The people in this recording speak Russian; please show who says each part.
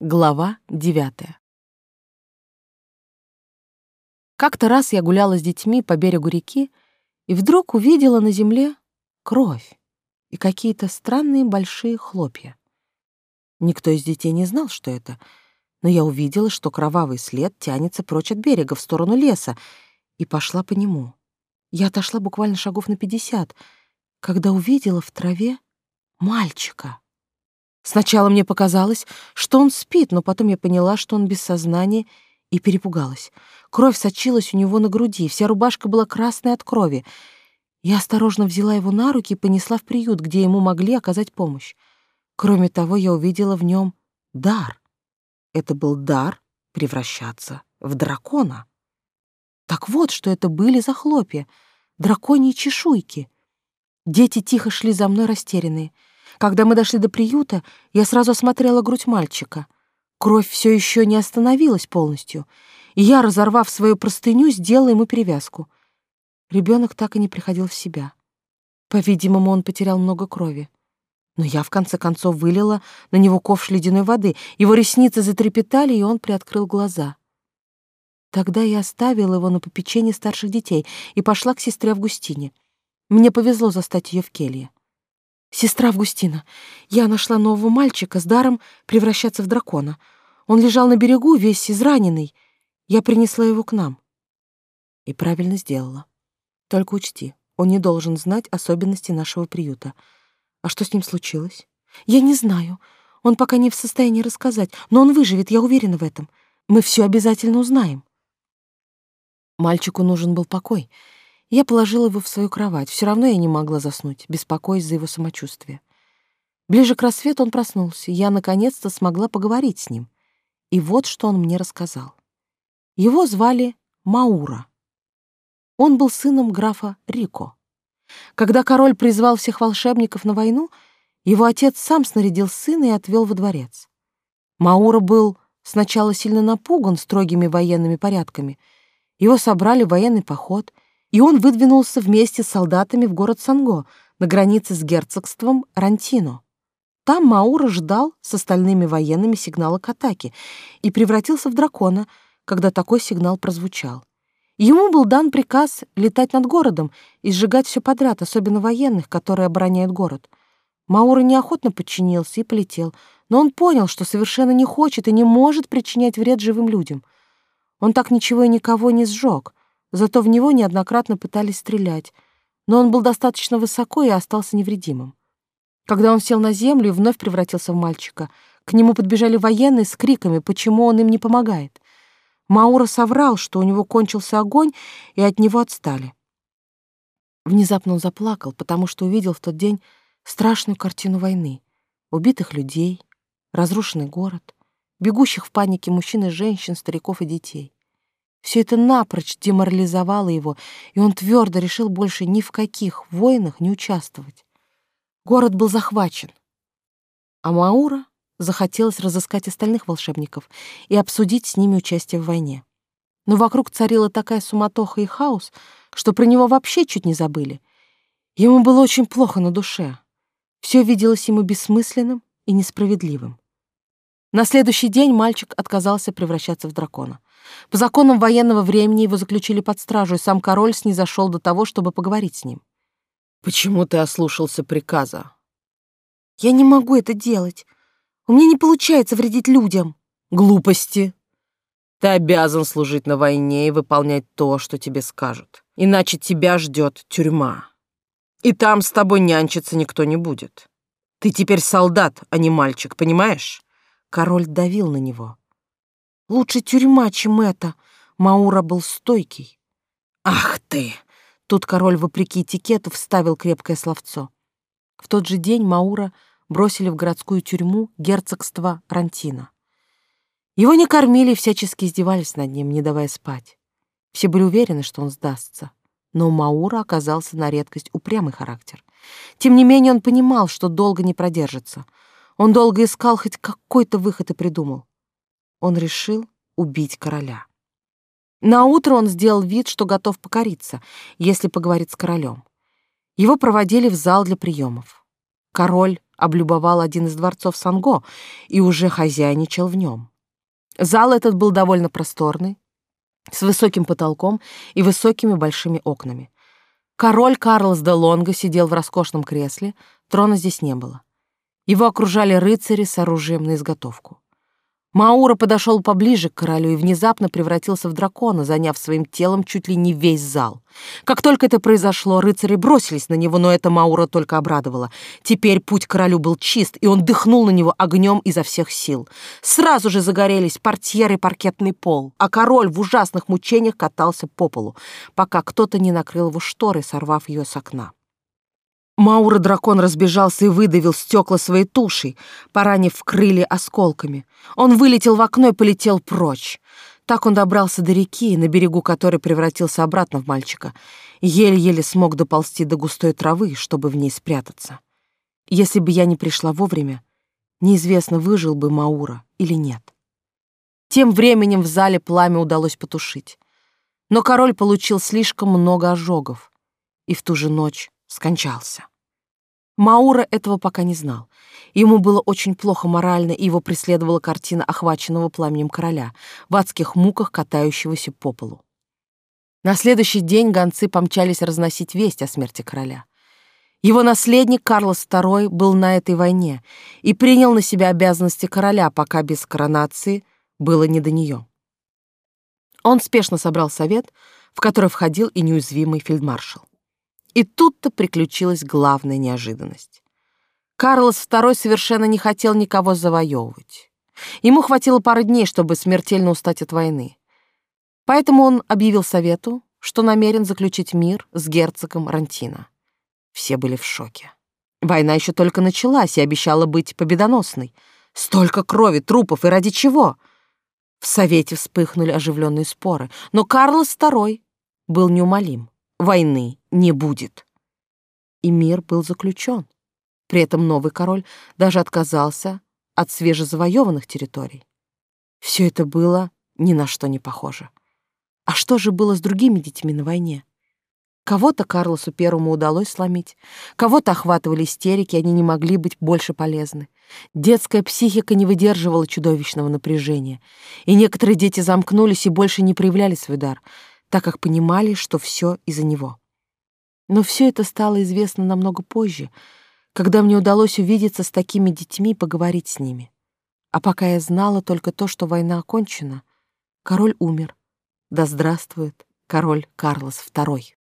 Speaker 1: Глава девятая. Как-то раз я гуляла с детьми по берегу реки и вдруг увидела на земле кровь и какие-то странные большие хлопья. Никто из детей не знал, что это, но я увидела, что кровавый след тянется прочь от берега в сторону леса, и пошла по нему. Я отошла буквально шагов на пятьдесят, когда увидела в траве мальчика. Сначала мне показалось, что он спит, но потом я поняла, что он без сознания, и перепугалась. Кровь сочилась у него на груди, вся рубашка была красной от крови. Я осторожно взяла его на руки и понесла в приют, где ему могли оказать помощь. Кроме того, я увидела в нем дар. Это был дар превращаться в дракона. Так вот, что это были за хлопья, драконьи чешуйки. Дети тихо шли за мной растерянные — когда мы дошли до приюта, я сразу осмотрела грудь мальчика. Кровь все еще не остановилась полностью, и я, разорвав свою простыню, сделала ему перевязку. Ребенок так и не приходил в себя. По-видимому, он потерял много крови. Но я, в конце концов, вылила на него ковш ледяной воды. Его ресницы затрепетали, и он приоткрыл глаза. Тогда я оставила его на попечение старших детей и пошла к сестре Августине. Мне повезло застать ее в келье. «Сестра Августина, я нашла нового мальчика с даром превращаться в дракона. Он лежал на берегу, весь израненный. Я принесла его к нам». И правильно сделала. Только учти, он не должен знать особенности нашего приюта. А что с ним случилось? Я не знаю. Он пока не в состоянии рассказать, но он выживет, я уверена в этом. Мы все обязательно узнаем. Мальчику нужен был покой — я положила его в свою кровать. Все равно я не могла заснуть, беспокоясь за его самочувствие. Ближе к рассвету он проснулся, я наконец-то смогла поговорить с ним. И вот что он мне рассказал. Его звали Маура. Он был сыном графа Рико. Когда король призвал всех волшебников на войну, его отец сам снарядил сына и отвел во дворец. Маура был сначала сильно напуган строгими военными порядками. Его собрали в военный поход — и он выдвинулся вместе с солдатами в город Санго, на границе с герцогством Рантино. Там Маура ждал с остальными военными сигнала к атаке и превратился в дракона, когда такой сигнал прозвучал. Ему был дан приказ летать над городом и сжигать все подряд, особенно военных, которые обороняют город. Маура неохотно подчинился и полетел, но он понял, что совершенно не хочет и не может причинять вред живым людям. Он так ничего и никого не сжег, Зато в него неоднократно пытались стрелять, но он был достаточно высоко и остался невредимым. Когда он сел на землю и вновь превратился в мальчика, к нему подбежали военные с криками, почему он им не помогает. Маура соврал, что у него кончился огонь, и от него отстали. Внезапно он заплакал, потому что увидел в тот день страшную картину войны. Убитых людей, разрушенный город, бегущих в панике мужчин и женщин, стариков и детей. Все это напрочь деморализовало его, и он твердо решил больше ни в каких войнах не участвовать. Город был захвачен. А Маура захотелось разыскать остальных волшебников и обсудить с ними участие в войне. Но вокруг царила такая суматоха и хаос, что про него вообще чуть не забыли. Ему было очень плохо на душе. Все виделось ему бессмысленным и несправедливым. На следующий день мальчик отказался превращаться в дракона. По законам военного времени его заключили под стражу, и сам король снизошел до того, чтобы поговорить с ним.
Speaker 2: «Почему ты ослушался приказа?»
Speaker 1: «Я не могу это делать. У меня не получается вредить людям».
Speaker 2: «Глупости. Ты обязан служить на войне и выполнять то, что тебе скажут. Иначе тебя ждет тюрьма. И там с тобой нянчиться никто не будет. Ты теперь солдат, а не мальчик, понимаешь?»
Speaker 1: Король давил на него. Лучше тюрьма, чем это. Маура был стойкий. Ах ты! Тут король, вопреки этикету, вставил крепкое словцо. В тот же день Маура бросили в городскую тюрьму герцогства Рантино. Его не кормили и всячески издевались над ним, не давая спать. Все были уверены, что он сдастся. Но у Маура оказался на редкость упрямый характер. Тем не менее он понимал, что долго не продержится. Он долго искал хоть какой-то выход и придумал он решил убить короля. На утро он сделал вид, что готов покориться, если поговорит с королем. Его проводили в зал для приемов. Король облюбовал один из дворцов Санго и уже хозяйничал в нем. Зал этот был довольно просторный, с высоким потолком и высокими большими окнами. Король Карлос де Лонго сидел в роскошном кресле, трона здесь не было. Его окружали рыцари с оружием на изготовку. Маура подошел поближе к королю и внезапно превратился в дракона, заняв своим телом чуть ли не весь зал. Как только это произошло, рыцари бросились на него, но это Маура только обрадовало. Теперь путь к королю был чист, и он дыхнул на него огнем изо всех сил. Сразу же загорелись портьеры и паркетный пол, а король в ужасных мучениях катался по полу, пока кто-то не накрыл его шторой, сорвав ее с окна. Маура-дракон разбежался и выдавил стекла своей тушей, поранив крылья осколками. Он вылетел в окно и полетел прочь. Так он добрался до реки, на берегу которой превратился обратно в мальчика, еле-еле смог доползти до густой травы, чтобы в ней спрятаться. Если бы я не пришла вовремя, неизвестно, выжил бы Маура или нет. Тем временем в зале пламя удалось потушить. Но король получил слишком много ожогов, и в ту же ночь скончался. Маура этого пока не знал. Ему было очень плохо морально, и его преследовала картина охваченного пламенем короля, в адских муках катающегося по полу. На следующий день гонцы помчались разносить весть о смерти короля. Его наследник Карлос II был на этой войне и принял на себя обязанности короля, пока без коронации было не до нее. Он спешно собрал совет, в который входил и неуязвимый фельдмаршал. И тут-то приключилась главная неожиданность. Карлос II совершенно не хотел никого завоевывать. Ему хватило пары дней, чтобы смертельно устать от войны. Поэтому он объявил совету, что намерен заключить мир с герцогом Рантино. Все были в шоке. Война еще только началась и обещала быть победоносной. Столько крови, трупов и ради чего? В совете вспыхнули оживленные споры, но Карлос II был неумолим войны не будет. И мир был заключен. При этом новый король даже отказался от свежезавоеванных территорий. Все это было ни на что не похоже. А что же было с другими детьми на войне? Кого-то Карлосу Первому удалось сломить, кого-то охватывали истерики, они не могли быть больше полезны. Детская психика не выдерживала чудовищного напряжения, и некоторые дети замкнулись и больше не проявляли свой дар — так как понимали, что все из-за него. Но все это стало известно намного позже, когда мне удалось увидеться с такими детьми и поговорить с ними. А пока я знала только то, что война окончена, король умер. Да здравствует король Карлос II.